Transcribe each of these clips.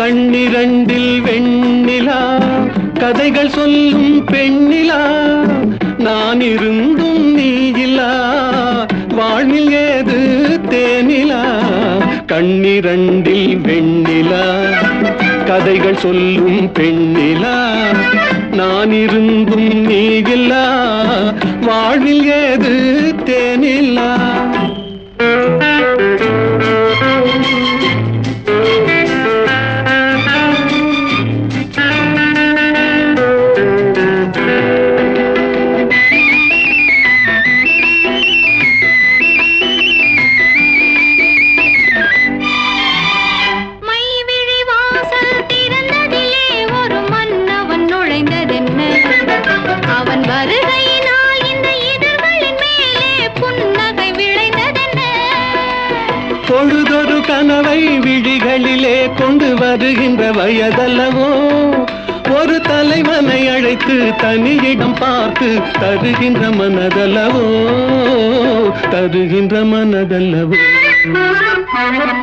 கண்ணிரண்டில் வெண்ணிலா கதைகள் சொல்லும் பெண்ணிலா நான் இருந்தும் நீ இல்லா வாழ்வில் ஏது தேனிலா கண்ணிரண்டில் வெண்ணிலா கதைகள் சொல்லும் பெண்ணிலா நான் இருந்தும் நீ இல்லா வாழ்வில் ஏது தேனிலா. கொண்டு வருகின்ற வயதல்லவோ ஒரு தலைவனை அழைத்து தனியிடம் பார்த்து தருகின்ற மனதல்லவோ தருகின்ற மனதல்லவோ.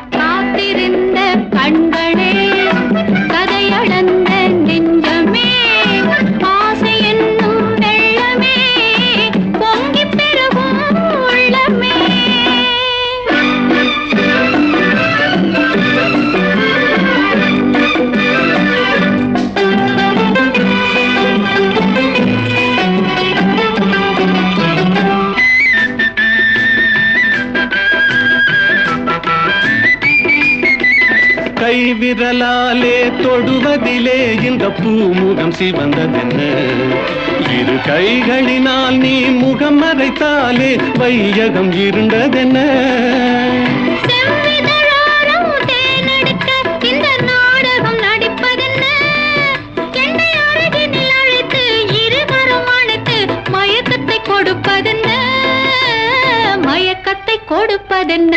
காத்திருந்த கண்களே கை விரலாலே தொடுவதிலே இந்த பூமுகம் சிவந்ததென்ன? இரு கைகளினால் நீ முகம் மறைத்தாலே வையகம் இருண்டதென்ன? கொடுப்பதென்ன? மயக்கத்தை கொடுப்பதென்ன?